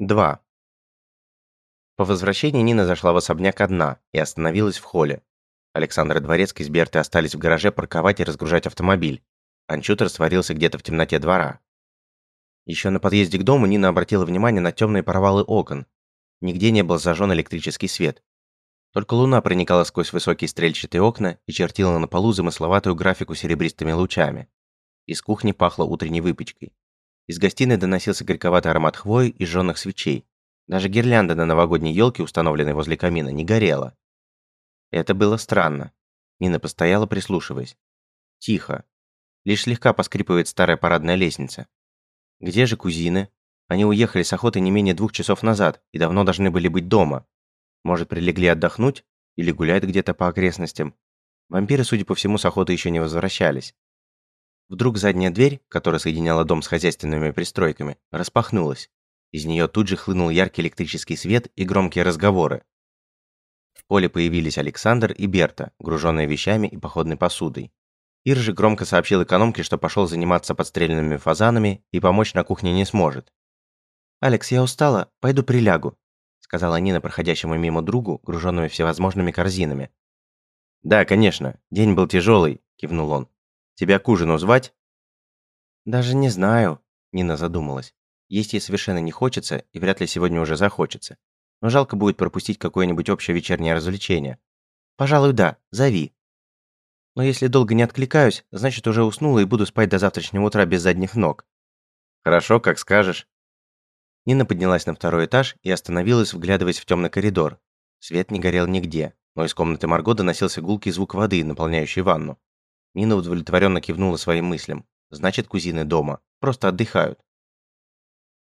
2. По возвращении Нина зашла в особняк одна и остановилась в холле. Александр Дворецкий с Бертой остались в гараже парковать и разгружать автомобиль. Анчут растворился где-то в темноте двора. Еще на подъезде к дому Нина обратила внимание на темные провалы окон. Нигде не был зажжен электрический свет. Только луна проникала сквозь высокие стрельчатые окна и чертила на полу замысловатую графику серебристыми лучами. Из кухни пахло утренней выпечкой. Из гостиной доносился горьковатый аромат хвои и жжёных свечей. Даже гирлянда на новогодней елке, установленной возле камина, не горела. Это было странно. Нина постояла, прислушиваясь. Тихо. Лишь слегка поскрипывает старая парадная лестница. Где же кузины? Они уехали с охоты не менее двух часов назад и давно должны были быть дома. Может, прилегли отдохнуть? Или гуляют где-то по окрестностям? Вампиры, судя по всему, с охоты еще не возвращались. Вдруг задняя дверь, которая соединяла дом с хозяйственными пристройками, распахнулась. Из нее тут же хлынул яркий электрический свет и громкие разговоры. В поле появились Александр и Берта, груженные вещами и походной посудой. Ир же громко сообщил экономке, что пошел заниматься подстреленными фазанами и помочь на кухне не сможет. «Алекс, я устала, пойду прилягу», сказала Нина проходящему мимо другу, груженными всевозможными корзинами. «Да, конечно, день был тяжелый», – кивнул он. Тебя к ужину звать?» «Даже не знаю», – Нина задумалась. Есть ей совершенно не хочется, и вряд ли сегодня уже захочется. Но жалко будет пропустить какое-нибудь общее вечернее развлечение. «Пожалуй, да, зови». Но если долго не откликаюсь, значит уже уснула и буду спать до завтрашнего утра без задних ног. Хорошо, как скажешь. Нина поднялась на второй этаж и остановилась, вглядываясь в темный коридор. Свет не горел нигде, но из комнаты Марго доносился гулкий звук воды, наполняющий ванну. Нина удовлетворенно кивнула своим мыслям. Значит, кузины дома. Просто отдыхают.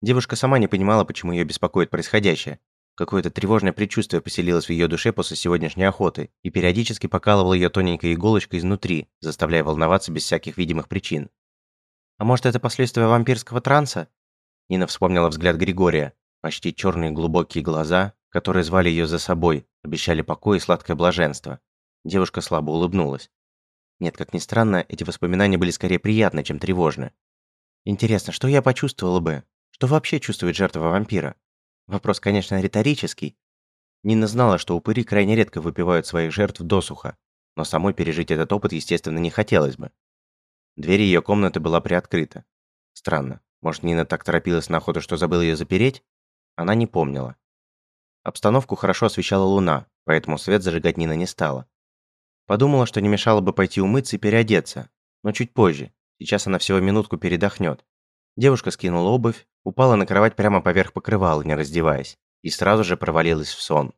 Девушка сама не понимала, почему ее беспокоит происходящее. Какое-то тревожное предчувствие поселилось в ее душе после сегодняшней охоты и периодически покалывало ее тоненькой иголочкой изнутри, заставляя волноваться без всяких видимых причин. А может, это последствия вампирского транса? Нина вспомнила взгляд Григория. Почти черные глубокие глаза, которые звали ее за собой, обещали покой и сладкое блаженство. Девушка слабо улыбнулась. Нет, как ни странно, эти воспоминания были скорее приятны, чем тревожны. Интересно, что я почувствовала бы? Что вообще чувствует жертва вампира? Вопрос, конечно, риторический. Нина знала, что упыри крайне редко выпивают своих жертв досуха, но самой пережить этот опыт, естественно, не хотелось бы. Дверь ее комнаты была приоткрыта. Странно. Может, Нина так торопилась на охоту, что забыла ее запереть? Она не помнила. Обстановку хорошо освещала луна, поэтому свет зажигать Нина не стала. Подумала, что не мешало бы пойти умыться и переодеться, но чуть позже. Сейчас она всего минутку передохнет. Девушка скинула обувь, упала на кровать прямо поверх покрывала, не раздеваясь, и сразу же провалилась в сон.